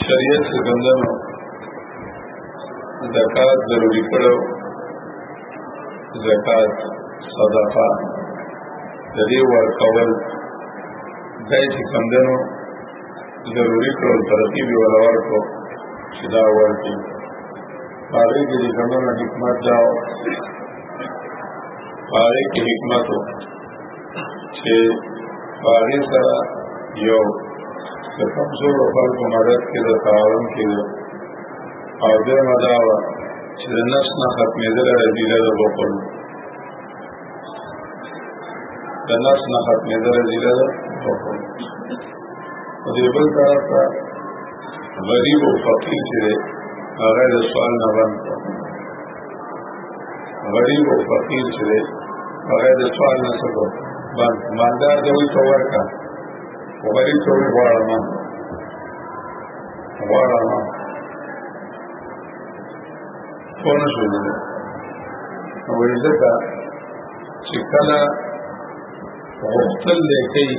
شریعت څه ګندنو زکات ضروری کړو زکات صدقه د دې ورکول دای چې کمدنو ضروری کړو ترتیب یې ورور کو چې دا ورکی پاره کې د کمدنو حکمت دا پاره کې حکمت چې باغې سره یو د کمزورو خلکو مدد کې د تعاون کېده او دویمه دا وه چې د نفس نه ختمېدله رزیله د بخل د نفس نه ختمېدله رزیله د بخل په دې بل طرف ته غریب او فقیر چې دی هغه د سوال نه بند کړ غریب او فقیر چې دی هغه د سوال نه څه کو باندې مالدار دی وي څور کا او غریب څور غواړم غواړم څونه شو دی او ځکه چې کله غوښتل دی کوي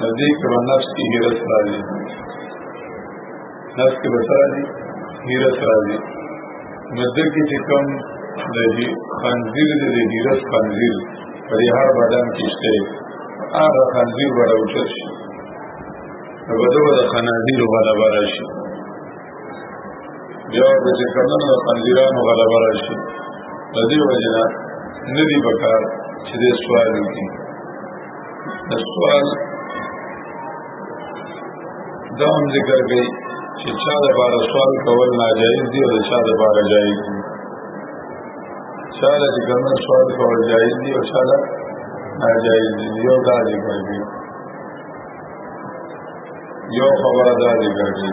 د دې کړه نفس کې هرڅ راځي نفس کې بسره دي هیرس راځي نو دلته چې کوم د دې خنزیر د دې هیرس خنزیر په دې هر بدن کې شته هغه خنزیر به راوچت شي نو به دغه د خنازیر غلبه راشي بیا به چې کوم د خنزیرانو غلبه راشي د دې وجه نه ندی بکار چې دې سوال وکړي د سوال دا هم ذکر کړي چې چا د بار سوال کول ناجایز دی او چا د بار جایز دی چا د ګرمه سوال کول جایز دی او چا د ناجایز دی یو دا ذکر کړي یو خبره دا ذکر کړي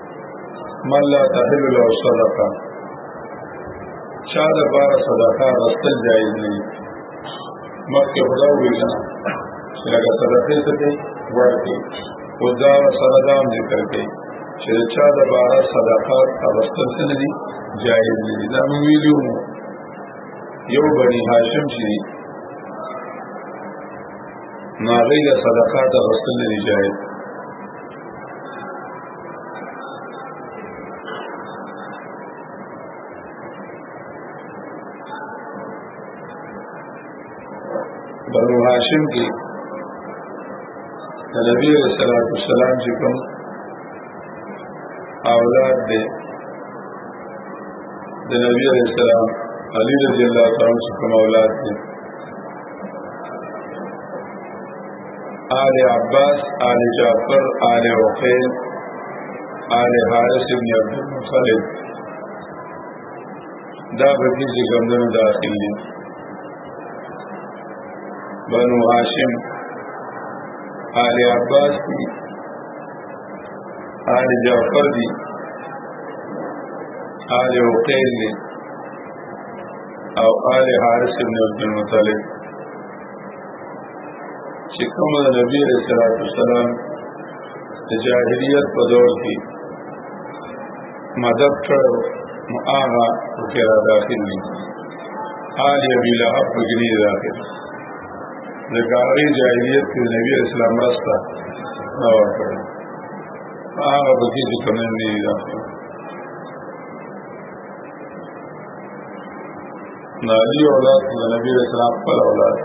من لا تحل له صدقه چا د بار صدقه غسل جایز نه مکه خدا ویلا چې هغه صدقه ته ورته او دا سره دا ذکر کوي چې چا د بار صدقه غسل څه نه دي جایز نه دي دا ویلو یو بنی هاشم چې ناغی له صدقات غسل نه جایز بنو هاشم کې د نبی علیہ الصلوۃ والسلام چې کوم اولاد دی د نبی علیہ السلام علی رضی الله تعالی عنہ کوم اولاد دی آل عباس آل جعفر آل عقیل آل حارث ابن عبد المطلب دا بدی چې ګمدنو داخل دي بنو هاشم آل عباس دي آل جعفر دي آل عقیل دي او آل حارث ابن عبد المطلب چې کوم د نبی رسول الله والسلام د جاهلیت په دور کې مدد کړو نو هغه پکې را داخل دي آل ابي لهب پکې نه داخل د کاري جاهلیت کې نبی اسلام راستا نو ورکړ هغه پکې چې کوم نه داخل نبی اولاد د نبی اسلام خپل اولاد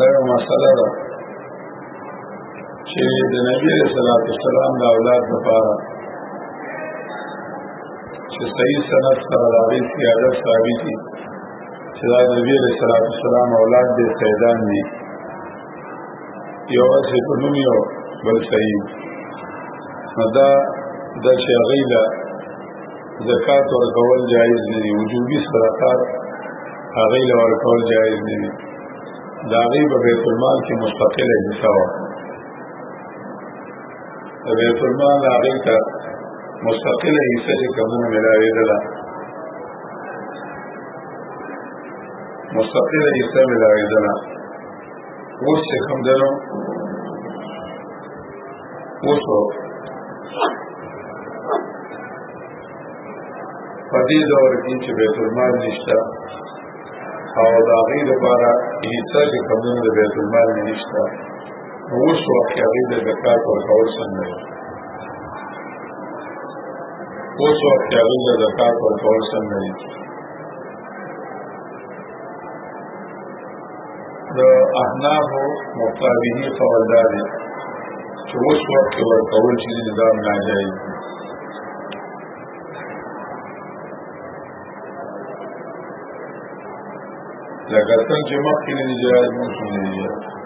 دا یو مسله ده چې د نبی اسلام اسلام د اولاد لپاره چې صحیح سند سره د هغې سیادت ثابت دي چې دا د نبی اسلام اولاد د سیدان دي یو اسی په نوم یو بل صحیح دا د چې هغه له زکات ورکول جایز نه دی وجوبي صدقات هغه له ورکول جایز نه دی دا غي په بیت المال کې مستقله حصہ و د بیت المال هغه ته مستقله حصہ چې کومه ملاوي ده مستقله حصہ ملاوي ده اوس چې کوم درو اوس په دې دور کې چې بیت المال نشته او د هغې لپاره حصه چې کمونه د بیت المال نه نشته نو اوس وخت کې هغې د زکات ورکول څنګه دی اوس وخت کې هغې د زکات ورکول څنګه دی د احناف مقابلی قول دا دی چې اوس وخت کې ورکول چې دا ناجایز دي لکه څنګه چې مخکې نه دي جایز مونږ نه دي جایز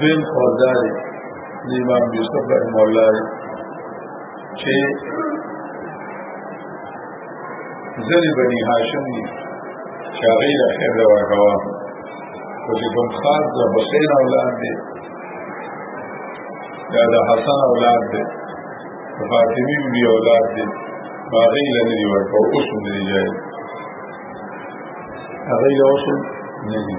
دین خورداری امام یوسف رحمه الله چې ځلې بني هاشم دي چې هغه له خیر ورکوا خو چې کوم خاص د حسین اولاد دی یا د حسن اولاد دی د فاطمی بی اولاد دی هغه له نه ورکو اوس هم دی جاي هغه له اوس نه دی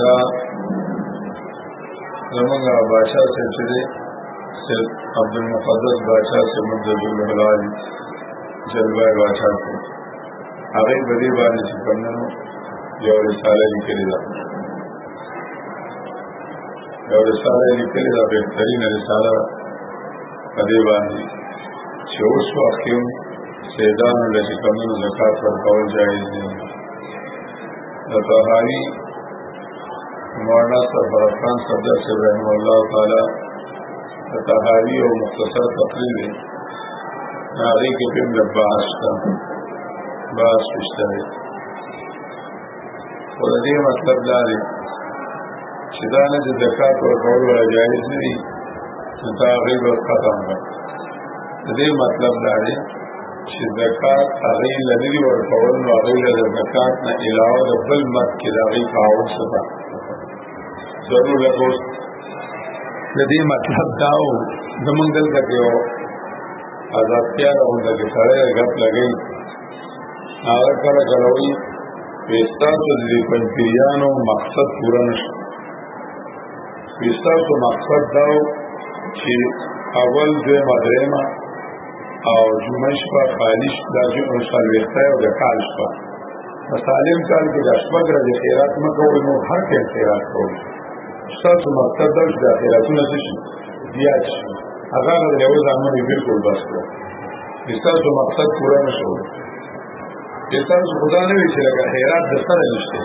دا زمونږ بادشاہ صاحب چې دی سید عبدالمقدس بادشاہ صاحب مجدالحلال جلوه بادشاہ صاحب هغه په دې باندې چې کمنو یو رساله لیکلې ده یو رساله لیکلې ده بهترینه رساله په دې باندې چې اوس وخت کې سیدانو له چې کمنو زکات ورکول جایز دی طحاوی مولانا سرفرخان صدر صاحب رحمه الله تعالی طحاوی او مختصر تقریر دی هغه کې په بل بحث تا بحث شته دی او د دې مطلب دا دی چې دا نه د زکات او قول ولا جایز نه دی دا غیب ختم ده د دې مطلب دا دی چې زکات هغه لدی ورکول نو هغه له زکات نه علاوه د بل مت کې د هغه کاول شته ضرور له د دې مطلب داو زمونږ دلته کې و آزاد پیار او د سره غپ لګی هغه کله غلوي وستاسو د پنځپیرانو مقصد پوره نشو وستاسو مقصد داو چې اول دوه مدرمه او جمعه شپه خالی شپه د جمعه سالويخته او د کال شپه سالم کال کې د شپږ ورځې خیرات مکوئ نو هر څه خیرات کوئ ستاسو مقصد دا چې د خیراتونه څه شي زیات شي هغه د یو ځامن بالکل بس کړو ستاسو مقصد پوره نشو چې تاسو خدا نه وی چې لکه خیرات د سره نشته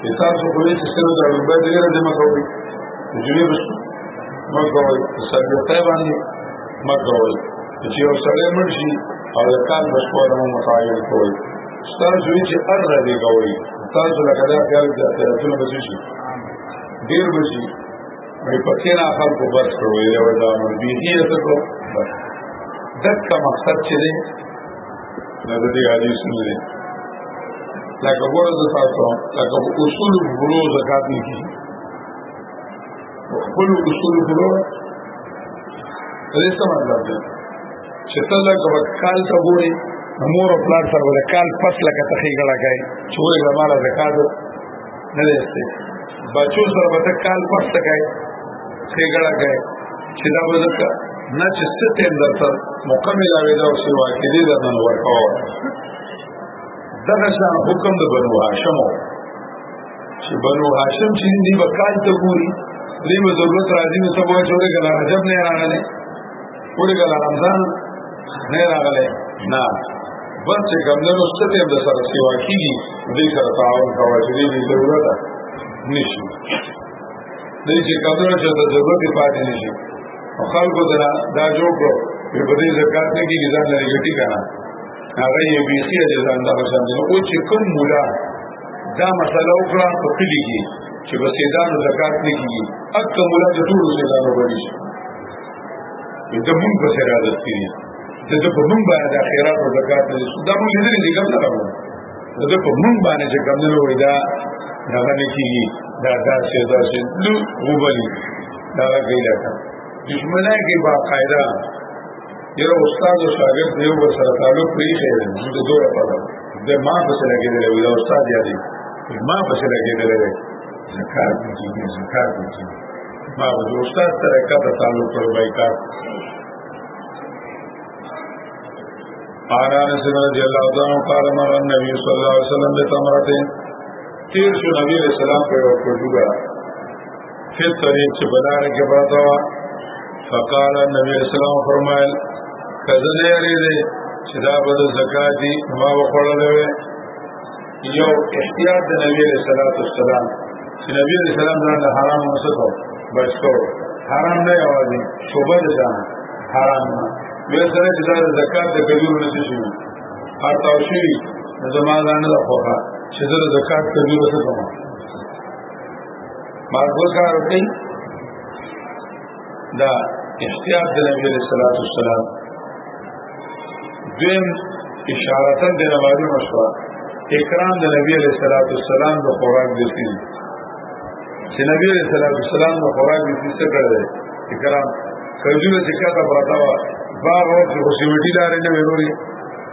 چې تاسو خو یې چې سره د لوبه دې راځي مکوي جنې بس مکوي سبي ته باندې مکوي چې یو سره مرشي او د کال بشپړه مو متعین کوي تاسو یې چې ار راځي کوي تاسو لکه دا خیال چې تاسو نه بچی شي ډیر بچی مې پکې نه خلکو بس کړو یو دا مې دې څه کو بس دغه مقصد چې نه د دې حدیث نه دی لکه ګوره د تاسو لکه اصول فروع زکات نه کی خپل اصول فروع دې څه مطلب دی چې ته لکه وکال ته ګوري مور او پلار سره د کال پس لکه تخې غړا کوي چې وایي زماره زکات نه دی سته بچو سره به کال پس تکای څنګه کوي چې دا به ځکه نه چې ستیم در سر مکمل اوی دا او سیوا کې دې دا نن ورکو دغه شان حکم د بنو هاشم چې بنو هاشم چې دی به کال ته ګوري دې به ضرورت راځي نو سبا جوړه کنه عجب نه راغله پوری ګل رمضان نه راغله نه بس چې ګمندنو ستې د سره سیوا کیږي دې سره تعاون کوي چې دې ضرورت نشي دې چې ګمندنو چې د ضرورت پاتې نشي او خلکو دا دا جوړ کړو په دې زکات نه کې ځان لري ګټي کنه هغه یې بیخي د ځان د بشان دی او چې کوم مولا دا مسله وکړه په کلی کې چې بسیدانو زکات نه کیږي اکه مولا د ټولو سیدانو غوړي نو ته مونږ په سره عادت کړی ته ته په مونږ باندې د خیرات او زکات نه شو دا مونږ لیدل دي کوم نه راو ته ته په مونږ باندې چې کوم نه وای دا دا نه کیږي دا دا څه دا څه نو وبلی دا راګی لکه دشمنه کې با قاعده یره استاد او شاګرد یو بل سره تعلق پری خیر نو ته دوه پاتې د ما په سره کې دی او استاد یادی ما په سره کې دی زکات دې زکات دې او د استاد سره کته تعلق پر بایکاټ آنا نسیم رضی اللہ تعالیٰ عنہ قال مر النبی صلی اللہ علیہ وسلم بے تمرتے تیر شو نبی علیہ السلام پہ اور کجوگا پھر طریق چھ بلار کے پاتا ہوا فقال نبی علیہ السلام فرمائل کزنے علی دے چھ دا بدل زکاتی ما بخوڑا لے یو احتیاط د نبی علیہ الصلوۃ والسلام چې نبی علیہ السلام ځان له حرام مسکو بچ کو حرام نه یوازې شوبه ده ځان حرام نه بیا سره چې دا زکات د کجورو نه شي هر تاو شي زما ځان له خوخه چې زه زکات کجورو څخه کوم ما ګوزار کوي دا احتیاط د نبی علیہ الصلوۃ والسلام دیم اشارتا د نمازی مشوا اکرام د نبی علیہ الصلوۃ والسلام د خوراک د سین چې نبی علیہ الصلوۃ والسلام د خوراک د سین څخه کړی اکرام کجوره چې کاته پراته وا باغ او چې خوشیوټی لارې نه وروري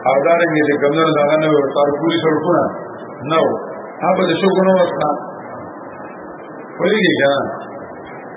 او دارې دې کمنو دا نه ورتار پوری سرکونه نو هغه د شګونو وستا ویږي ګان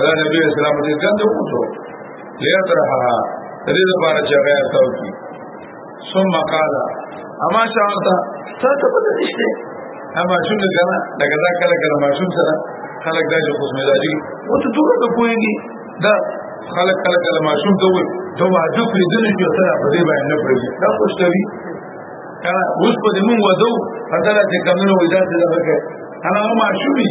دا نبی اسلام دې څنګه وکړو لیا ترها دې لپاره چې هغه تاسو کی ثم قال اما شاعتا تاسو په دې شته اما شوم نه کنه دا کله کله کله ما شوم سره خلک دا جو قسم راځي او ته ټول ته پويږي دا خلک کله کله ما شوم ته وي ته واجب دې دې چې سره په دې باندې نه پرېږي دا خوشتوي کنه اوس په دې مونږ ودو هغه ته کمنو وځه دې دا وکړه انا ما شومي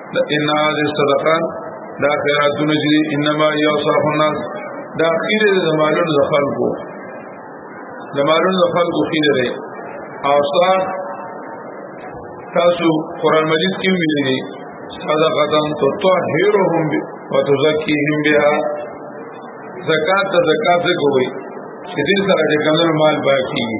ان هذه الصدقه دا خیراتونه چې انما یوصف الناس دا خیر د مالون د خلکو د مالون د خلکو خیر دی او صاحب تاسو قران مجید کې ویلي صدقه تطهرهم وتزكيهم بها زکات ته زکات کوي چې دې سره د کمل مال باقي وي